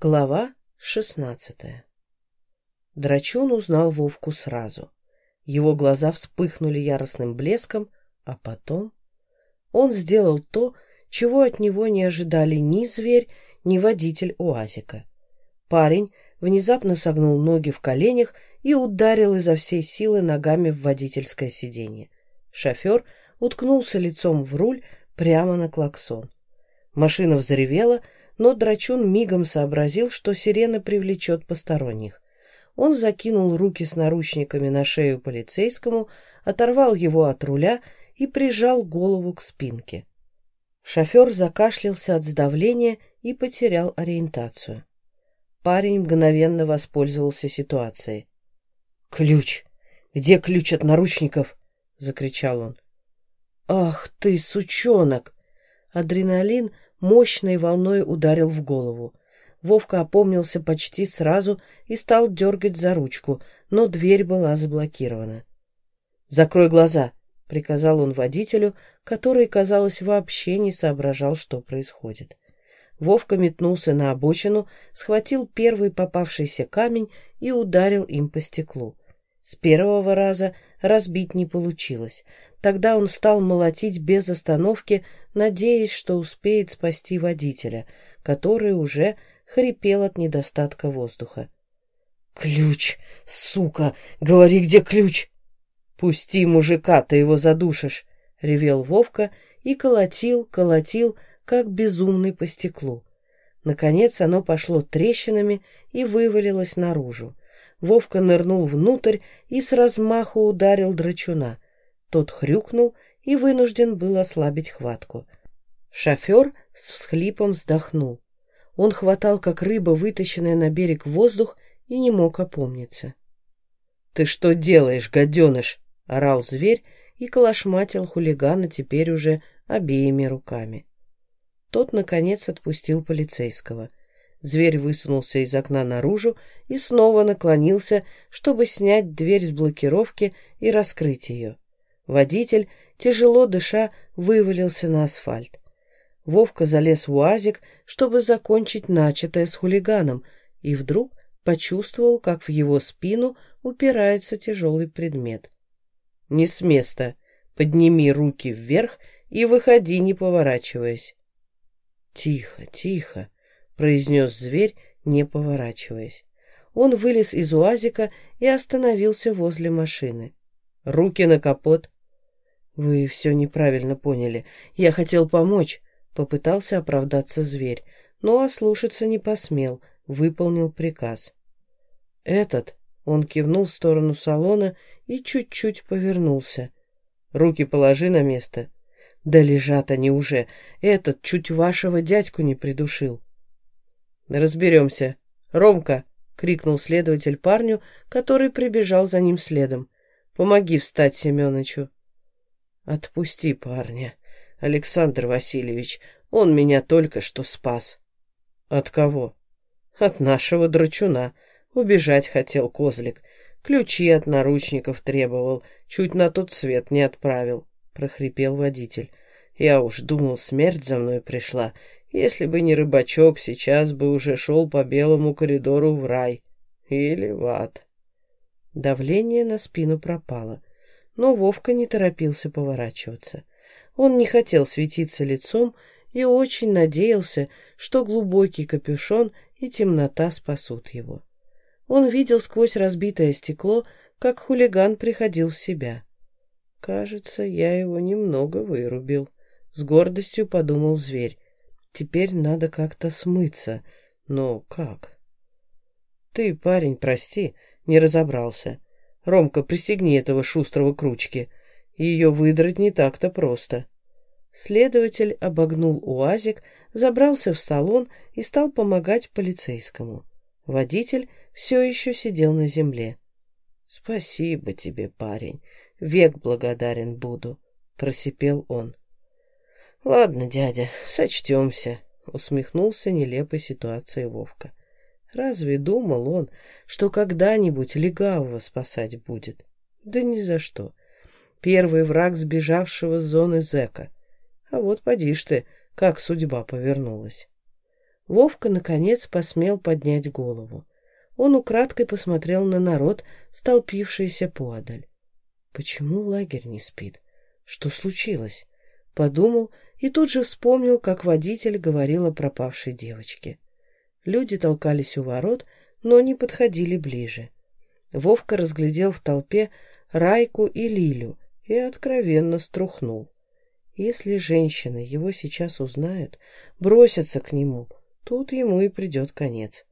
Глава шестнадцатая Драчун узнал Вовку сразу. Его глаза вспыхнули яростным блеском, а потом он сделал то, чего от него не ожидали ни зверь, ни водитель УАЗика. Парень внезапно согнул ноги в коленях и ударил изо всей силы ногами в водительское сиденье. Шофер уткнулся лицом в руль прямо на клаксон. Машина взревела, но Драчун мигом сообразил, что сирена привлечет посторонних. Он закинул руки с наручниками на шею полицейскому, оторвал его от руля и прижал голову к спинке. Шофер закашлялся от сдавления и потерял ориентацию. Парень мгновенно воспользовался ситуацией. «Ключ! Где ключ от наручников?» — закричал он. «Ах ты, сучонок!» Адреналин мощной волной ударил в голову. Вовка опомнился почти сразу и стал дергать за ручку, но дверь была заблокирована. «Закрой глаза!» — приказал он водителю, который, казалось, вообще не соображал, что происходит. Вовка метнулся на обочину, схватил первый попавшийся камень и ударил им по стеклу. С первого раза разбить не получилось. Тогда он стал молотить без остановки, надеясь, что успеет спасти водителя, который уже хрипел от недостатка воздуха. «Ключ! Сука! Говори, где ключ!» «Пусти мужика, ты его задушишь!» — ревел Вовка и колотил, колотил, как безумный по стеклу. Наконец оно пошло трещинами и вывалилось наружу. Вовка нырнул внутрь и с размаху ударил драчуна. Тот хрюкнул и вынужден был ослабить хватку. Шофер с всхлипом вздохнул. Он хватал, как рыба, вытащенная на берег воздух, и не мог опомниться. «Ты что делаешь, гаденыш?» — орал зверь и калашматил хулигана теперь уже обеими руками. Тот, наконец, отпустил полицейского. Зверь высунулся из окна наружу и снова наклонился, чтобы снять дверь с блокировки и раскрыть ее. Водитель, тяжело дыша, вывалился на асфальт. Вовка залез в уазик, чтобы закончить начатое с хулиганом, и вдруг почувствовал, как в его спину упирается тяжелый предмет. «Не с места! Подними руки вверх и выходи, не поворачиваясь!» «Тихо, тихо!» Произнес зверь, не поворачиваясь. Он вылез из уазика и остановился возле машины. «Руки на капот!» «Вы все неправильно поняли. Я хотел помочь», — попытался оправдаться зверь, но ослушаться не посмел, выполнил приказ. «Этот...» — он кивнул в сторону салона и чуть-чуть повернулся. «Руки положи на место». «Да лежат они уже. Этот чуть вашего дядьку не придушил». «Разберемся. Ромка!» — крикнул следователь парню, который прибежал за ним следом. «Помоги встать Семеновичу». «Отпусти парня, Александр Васильевич. Он меня только что спас». «От кого?» «От нашего драчуна. Убежать хотел козлик. Ключи от наручников требовал. Чуть на тот свет не отправил», — прохрипел водитель. «Я уж думал, смерть за мной пришла, если бы не рыбачок, сейчас бы уже шел по белому коридору в рай. Или в ад. Давление на спину пропало, но Вовка не торопился поворачиваться. Он не хотел светиться лицом и очень надеялся, что глубокий капюшон и темнота спасут его. Он видел сквозь разбитое стекло, как хулиган приходил в себя. «Кажется, я его немного вырубил», — с гордостью подумал зверь. Теперь надо как-то смыться. Но как? Ты, парень, прости, не разобрался. Ромка, пристегни этого шустрого к ручке. Ее выдрать не так-то просто. Следователь обогнул УАЗик, забрался в салон и стал помогать полицейскому. Водитель все еще сидел на земле. «Спасибо тебе, парень, век благодарен буду», — просипел он. «Ладно, дядя, сочтемся», — усмехнулся нелепой ситуацией Вовка. «Разве думал он, что когда-нибудь легавого спасать будет? Да ни за что. Первый враг сбежавшего с зоны зэка. А вот поди ж ты, как судьба повернулась». Вовка, наконец, посмел поднять голову. Он украдкой посмотрел на народ, столпившийся поодаль. Почему лагерь не спит? Что случилось? Подумал и тут же вспомнил, как водитель говорил о пропавшей девочке. Люди толкались у ворот, но не подходили ближе. Вовка разглядел в толпе Райку и Лилю и откровенно струхнул. Если женщины его сейчас узнают, бросятся к нему, тут ему и придет конец.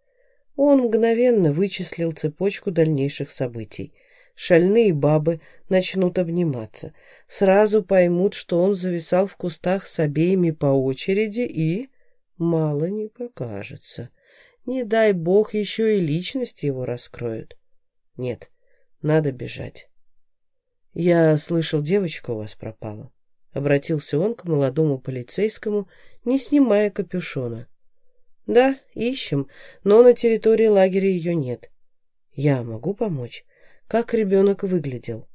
Он мгновенно вычислил цепочку дальнейших событий. Шальные бабы начнут обниматься, сразу поймут, что он зависал в кустах с обеими по очереди и... Мало не покажется. Не дай бог, еще и личность его раскроют. Нет, надо бежать. Я слышал, девочка у вас пропала. Обратился он к молодому полицейскому, не снимая капюшона. Да, ищем, но на территории лагеря ее нет. Я могу помочь? Как ребенок выглядел?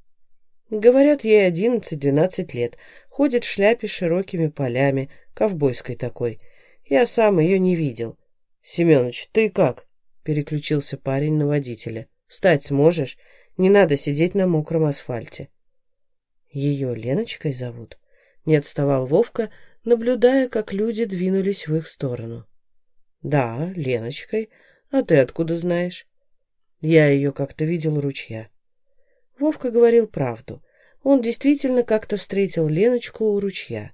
Говорят, ей одиннадцать-двенадцать лет, ходит в шляпе с широкими полями, ковбойской такой. Я сам ее не видел. Семенович, ты как? Переключился парень на водителя. Встать сможешь? Не надо сидеть на мокром асфальте. Ее Леночкой зовут? Не отставал Вовка, наблюдая, как люди двинулись в их сторону. Да, Леночкой. А ты откуда знаешь? Я ее как-то видел у ручья. Вовка говорил правду. Он действительно как-то встретил Леночку у ручья.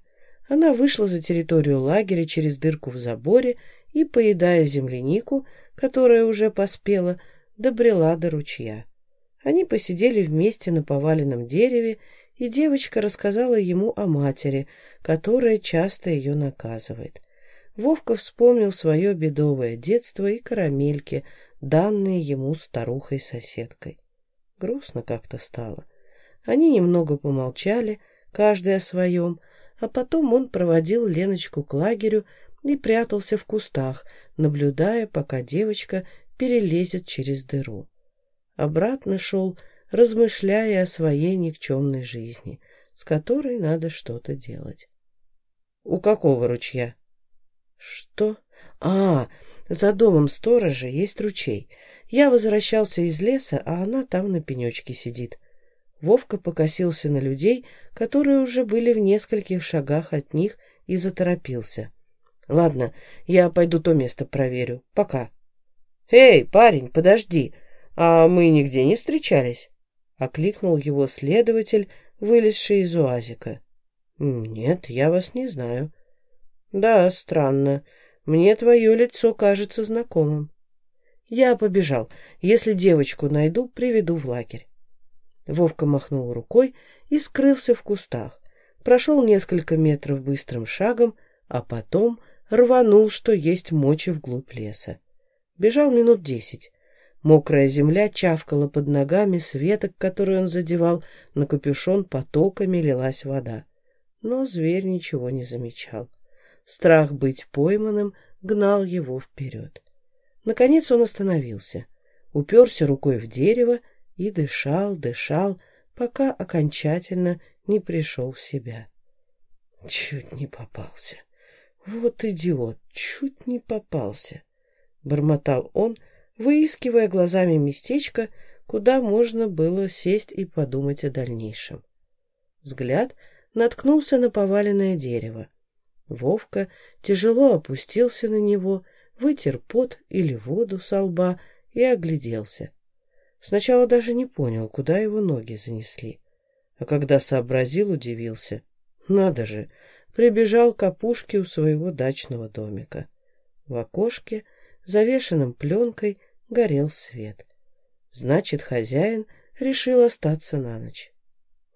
Она вышла за территорию лагеря через дырку в заборе и, поедая землянику, которая уже поспела, добрела до ручья. Они посидели вместе на поваленном дереве, и девочка рассказала ему о матери, которая часто ее наказывает. Вовка вспомнил свое бедовое детство и карамельки, данные ему старухой-соседкой. Грустно как-то стало. Они немного помолчали, каждый о своем, а потом он проводил Леночку к лагерю и прятался в кустах, наблюдая, пока девочка перелезет через дыру. Обратно шел, размышляя о своей никчемной жизни, с которой надо что-то делать. «У какого ручья?» «Что? А, за домом сторожа есть ручей. Я возвращался из леса, а она там на пенечке сидит». Вовка покосился на людей, которые уже были в нескольких шагах от них, и заторопился. Ладно, я пойду то место проверю. Пока. Эй, парень, подожди. А мы нигде не встречались? Окликнул его следователь, вылезший из уазика. Нет, я вас не знаю. Да, странно. Мне твое лицо кажется знакомым. Я побежал. Если девочку найду, приведу в лагерь. Вовка махнул рукой и скрылся в кустах. Прошел несколько метров быстрым шагом, а потом рванул, что есть мочи вглубь леса. Бежал минут десять. Мокрая земля чавкала под ногами, с веток, которые он задевал, на капюшон потоками лилась вода. Но зверь ничего не замечал. Страх быть пойманным гнал его вперед. Наконец он остановился, уперся рукой в дерево и дышал, дышал, пока окончательно не пришел в себя. Чуть не попался. «Вот идиот, чуть не попался!» — бормотал он, выискивая глазами местечко, куда можно было сесть и подумать о дальнейшем. Взгляд наткнулся на поваленное дерево. Вовка тяжело опустился на него, вытер пот или воду со лба и огляделся. Сначала даже не понял, куда его ноги занесли. А когда сообразил, удивился. Надо же, прибежал к опушке у своего дачного домика. В окошке, завешенном пленкой, горел свет. Значит, хозяин решил остаться на ночь.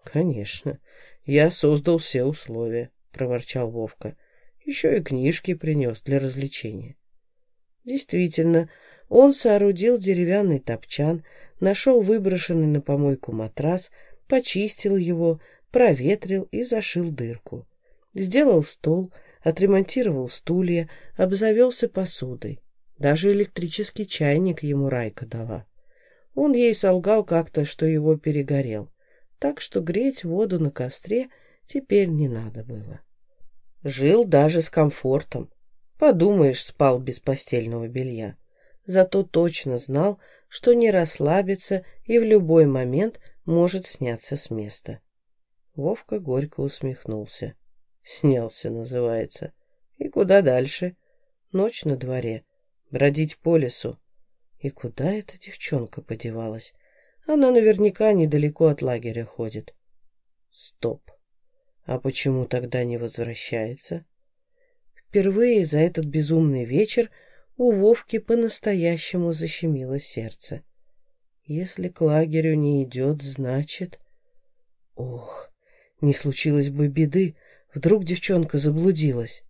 «Конечно, я создал все условия», — проворчал Вовка. «Еще и книжки принес для развлечения». Действительно, он соорудил деревянный топчан, нашел выброшенный на помойку матрас, почистил его, проветрил и зашил дырку. Сделал стол, отремонтировал стулья, обзавелся посудой. Даже электрический чайник ему Райка дала. Он ей солгал как-то, что его перегорел, так что греть воду на костре теперь не надо было. Жил даже с комфортом. Подумаешь, спал без постельного белья. Зато точно знал, что не расслабится и в любой момент может сняться с места. Вовка горько усмехнулся. Снялся, называется. И куда дальше? Ночь на дворе. Бродить по лесу. И куда эта девчонка подевалась? Она наверняка недалеко от лагеря ходит. Стоп. А почему тогда не возвращается? Впервые за этот безумный вечер у Вовки по-настоящему защемило сердце. Если к лагерю не идет, значит... Ох, не случилось бы беды, вдруг девчонка заблудилась.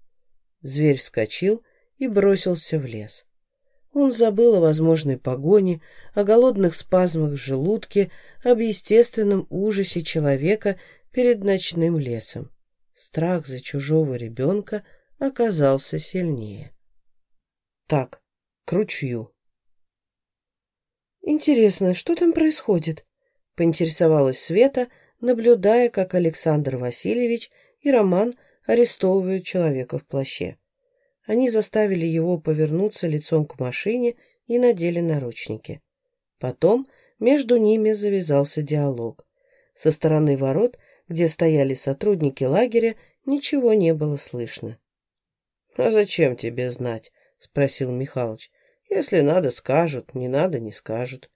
Зверь вскочил и бросился в лес. Он забыл о возможной погоне, о голодных спазмах в желудке, об естественном ужасе человека перед ночным лесом. Страх за чужого ребенка оказался сильнее. Так, к ручью. «Интересно, что там происходит?» — поинтересовалась Света, наблюдая, как Александр Васильевич и Роман арестовывают человека в плаще. Они заставили его повернуться лицом к машине и надели наручники. Потом между ними завязался диалог. Со стороны ворот, где стояли сотрудники лагеря, ничего не было слышно. «А зачем тебе знать?» — спросил Михалыч. «Если надо, скажут, не надо, не скажут».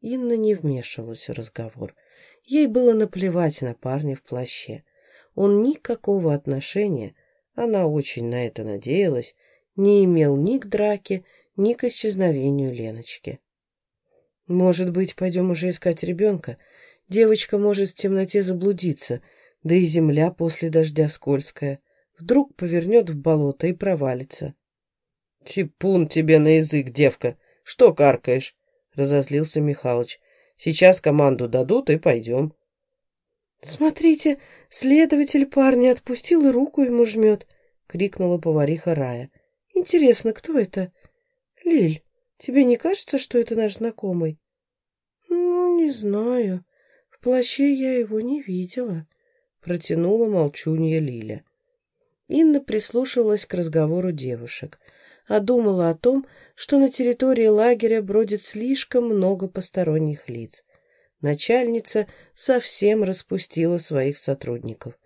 Инна не вмешивалась в разговор. Ей было наплевать на парня в плаще. Он никакого отношения она очень на это надеялась, не имел ни к драке, ни к исчезновению Леночки. «Может быть, пойдем уже искать ребенка? Девочка может в темноте заблудиться, да и земля после дождя скользкая. Вдруг повернет в болото и провалится». «Типун тебе на язык, девка! Что каркаешь?» — разозлился Михалыч. «Сейчас команду дадут и пойдем». «Смотрите, следователь парня отпустил и руку ему жмет», — крикнула повариха Рая. «Интересно, кто это?» «Лиль, тебе не кажется, что это наш знакомый?» «Ну, не знаю. Плаще я его не видела», — протянула молчунья Лиля. Инна прислушивалась к разговору девушек, а думала о том, что на территории лагеря бродит слишком много посторонних лиц — Начальница совсем распустила своих сотрудников.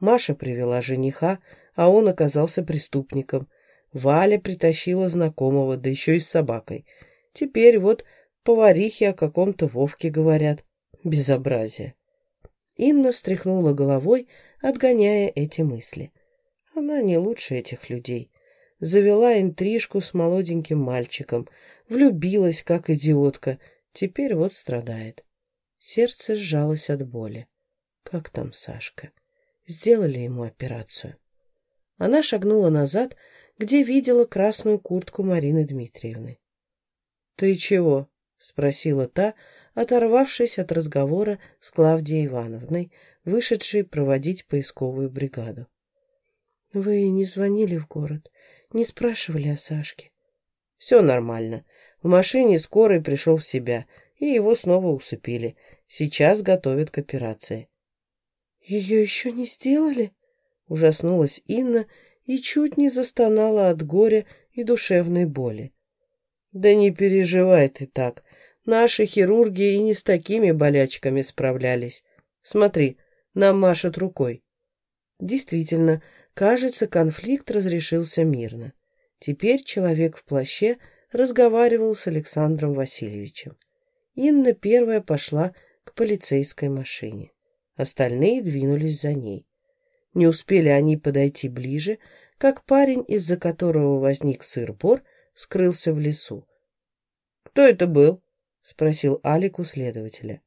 Маша привела жениха, а он оказался преступником. Валя притащила знакомого, да еще и с собакой. Теперь вот поварихи о каком-то Вовке говорят. Безобразие. Инна встряхнула головой, отгоняя эти мысли. Она не лучше этих людей. Завела интрижку с молоденьким мальчиком, влюбилась, как идиотка, теперь вот страдает. Сердце сжалось от боли. Как там Сашка? Сделали ему операцию. Она шагнула назад, где видела красную куртку Марины Дмитриевны. «Ты чего?» — спросила та, оторвавшись от разговора с Клавдией Ивановной, вышедшей проводить поисковую бригаду. «Вы не звонили в город, не спрашивали о Сашке?» «Все нормально. В машине скорый пришел в себя, и его снова усыпили. Сейчас готовят к операции. «Ее еще не сделали?» Ужаснулась Инна и чуть не застонала от горя и душевной боли. «Да не переживай ты так. Наши хирурги и не с такими болячками справлялись. Смотри, нам машет рукой». Действительно, кажется, конфликт разрешился мирно. Теперь человек в плаще разговаривал с Александром Васильевичем. Инна первая пошла к полицейской машине. Остальные двинулись за ней. Не успели они подойти ближе, как парень, из-за которого возник сыр-бор, скрылся в лесу. «Кто это был?» — спросил Алик у следователя.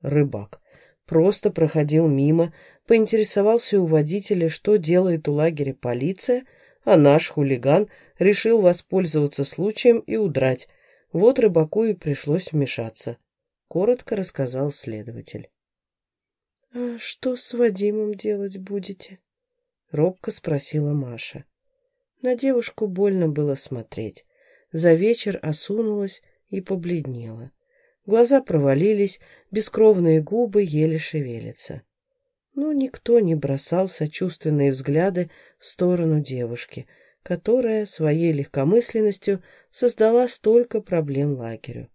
Рыбак. Просто проходил мимо, поинтересовался у водителя, что делает у лагеря полиция, а наш хулиган решил воспользоваться случаем и удрать. Вот рыбаку и пришлось вмешаться коротко рассказал следователь. «А что с Вадимом делать будете?» — робко спросила Маша. На девушку больно было смотреть. За вечер осунулась и побледнела. Глаза провалились, бескровные губы еле шевелятся. Но никто не бросал сочувственные взгляды в сторону девушки, которая своей легкомысленностью создала столько проблем лагерю.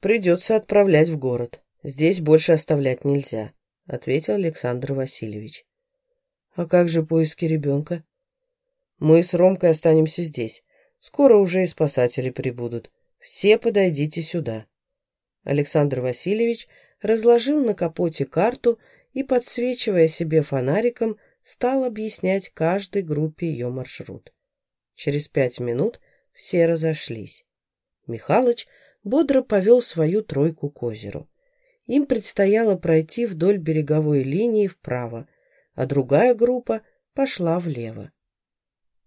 «Придется отправлять в город. Здесь больше оставлять нельзя», — ответил Александр Васильевич. «А как же поиски ребенка?» «Мы с Ромкой останемся здесь. Скоро уже и спасатели прибудут. Все подойдите сюда». Александр Васильевич разложил на капоте карту и, подсвечивая себе фонариком, стал объяснять каждой группе ее маршрут. Через пять минут все разошлись. Михалыч бодро повел свою тройку к озеру. Им предстояло пройти вдоль береговой линии вправо, а другая группа пошла влево.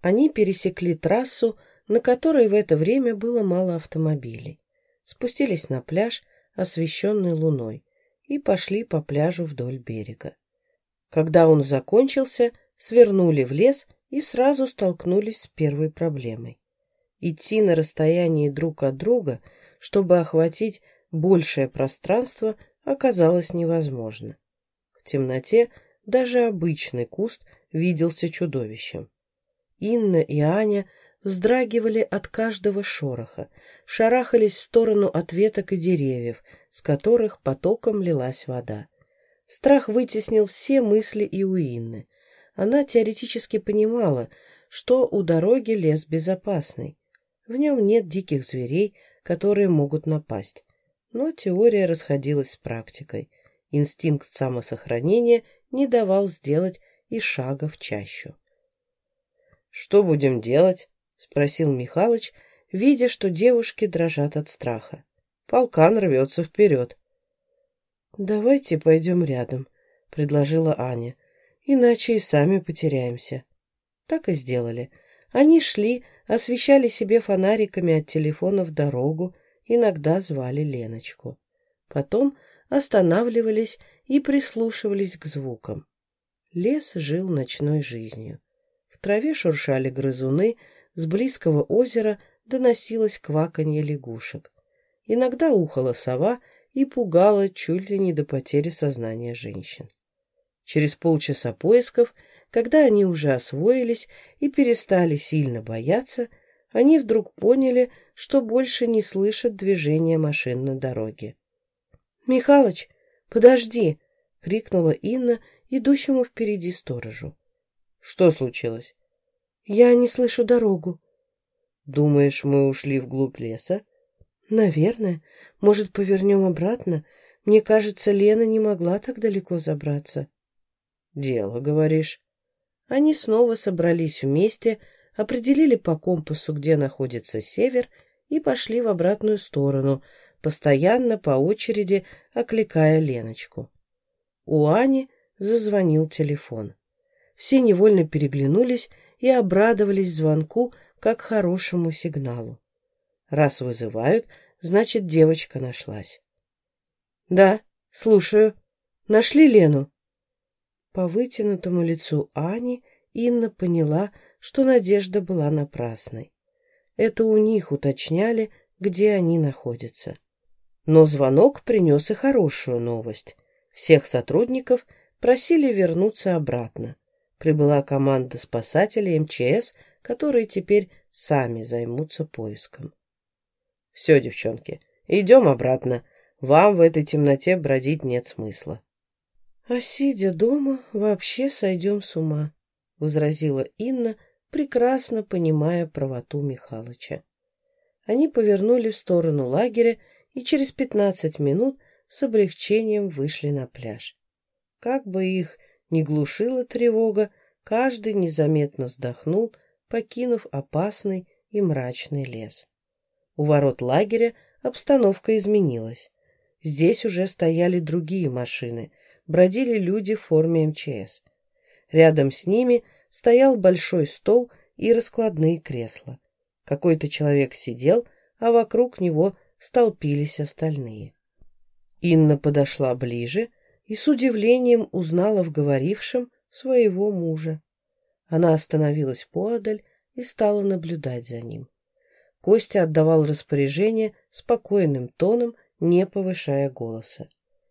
Они пересекли трассу, на которой в это время было мало автомобилей, спустились на пляж, освещенный луной, и пошли по пляжу вдоль берега. Когда он закончился, свернули в лес и сразу столкнулись с первой проблемой. Идти на расстоянии друг от друга, чтобы охватить большее пространство, оказалось невозможно. В темноте даже обычный куст виделся чудовищем. Инна и Аня вздрагивали от каждого шороха, шарахались в сторону от веток и деревьев, с которых потоком лилась вода. Страх вытеснил все мысли и у Инны. Она теоретически понимала, что у дороги лес безопасный. В нем нет диких зверей, которые могут напасть. Но теория расходилась с практикой. Инстинкт самосохранения не давал сделать и шага в чащу. «Что будем делать?» — спросил Михалыч, видя, что девушки дрожат от страха. Полкан рвется вперед. «Давайте пойдем рядом», — предложила Аня. «Иначе и сами потеряемся». Так и сделали. Они шли, освещали себе фонариками от телефонов дорогу, иногда звали Леночку. Потом останавливались и прислушивались к звукам. Лес жил ночной жизнью. В траве шуршали грызуны, с близкого озера доносилось кваканье лягушек. Иногда ухала сова — и пугала чуть ли не до потери сознания женщин. Через полчаса поисков, когда они уже освоились и перестали сильно бояться, они вдруг поняли, что больше не слышат движения машин на дороге. «Михалыч, подожди!» — крикнула Инна, идущему впереди сторожу. «Что случилось?» «Я не слышу дорогу». «Думаешь, мы ушли вглубь леса?» «Наверное. Может, повернем обратно? Мне кажется, Лена не могла так далеко забраться». «Дело, говоришь». Они снова собрались вместе, определили по компасу, где находится север, и пошли в обратную сторону, постоянно по очереди окликая Леночку. У Ани зазвонил телефон. Все невольно переглянулись и обрадовались звонку, как хорошему сигналу. Раз вызывают, значит, девочка нашлась. «Да, слушаю. Нашли Лену?» По вытянутому лицу Ани Инна поняла, что надежда была напрасной. Это у них уточняли, где они находятся. Но звонок принес и хорошую новость. Всех сотрудников просили вернуться обратно. Прибыла команда спасателей МЧС, которые теперь сами займутся поиском. Все, девчонки, идем обратно. Вам в этой темноте бродить нет смысла. А сидя дома, вообще сойдем с ума, возразила Инна, прекрасно понимая правоту Михалыча. Они повернули в сторону лагеря и через пятнадцать минут с облегчением вышли на пляж. Как бы их ни глушила тревога, каждый незаметно вздохнул, покинув опасный и мрачный лес. У ворот лагеря обстановка изменилась. Здесь уже стояли другие машины, бродили люди в форме МЧС. Рядом с ними стоял большой стол и раскладные кресла. Какой-то человек сидел, а вокруг него столпились остальные. Инна подошла ближе и с удивлением узнала в говорившем своего мужа. Она остановилась поодаль и стала наблюдать за ним. Костя отдавал распоряжение спокойным тоном, не повышая голоса.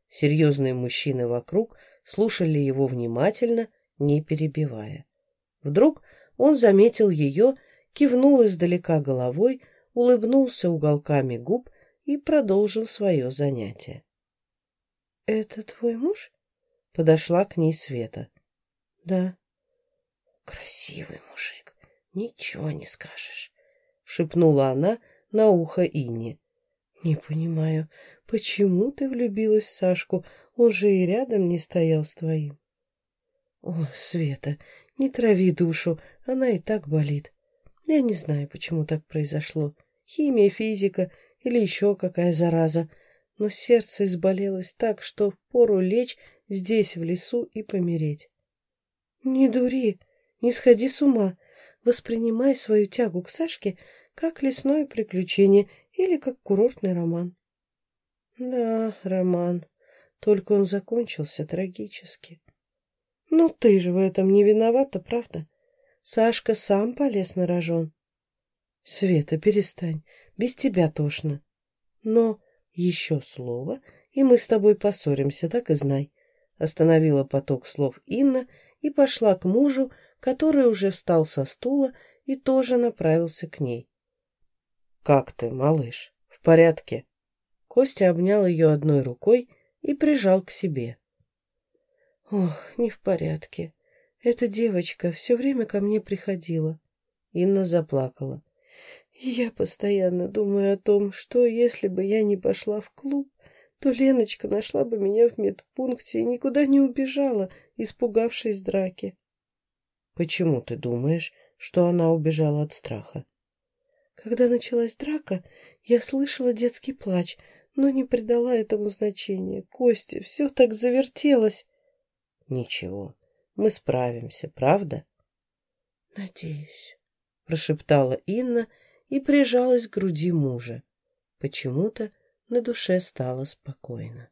Серьезные мужчины вокруг слушали его внимательно, не перебивая. Вдруг Он заметил ее, кивнул издалека головой, улыбнулся уголками губ и продолжил свое занятие. «Это твой муж?» — подошла к ней Света. «Да». «Красивый мужик, ничего не скажешь», — шепнула она на ухо Инне. «Не понимаю, почему ты влюбилась в Сашку? Он же и рядом не стоял с твоим». «О, Света, не трави душу, она и так болит. Я не знаю, почему так произошло. Химия, физика или еще какая зараза. Но сердце изболелось так, что впору лечь здесь, в лесу, и помереть. Не дури, не сходи с ума. Воспринимай свою тягу к Сашке как лесное приключение или как курортный роман. Да, роман. Только он закончился трагически. Но ты же в этом не виновата, правда? Сашка сам полез на рожон. Света, перестань, без тебя тошно. Но еще слово, и мы с тобой поссоримся, так и знай. Остановила поток слов Инна и пошла к мужу, который уже встал со стула и тоже направился к ней. «Как ты, малыш? В порядке?» Костя обнял ее одной рукой и прижал к себе. «Ох, не в порядке. Эта девочка все время ко мне приходила». Инна заплакала. «Я постоянно думаю о том, что если бы я не пошла в клуб, то Леночка нашла бы меня в медпункте и никуда не убежала, испугавшись драки». «Почему ты думаешь, что она убежала от страха?» Когда началась драка, я слышала детский плач, но не придала этому значения. Костя, все так завертелось. Ничего, мы справимся, правда? Надеюсь, прошептала Инна и прижалась к груди мужа. Почему-то на душе стало спокойно.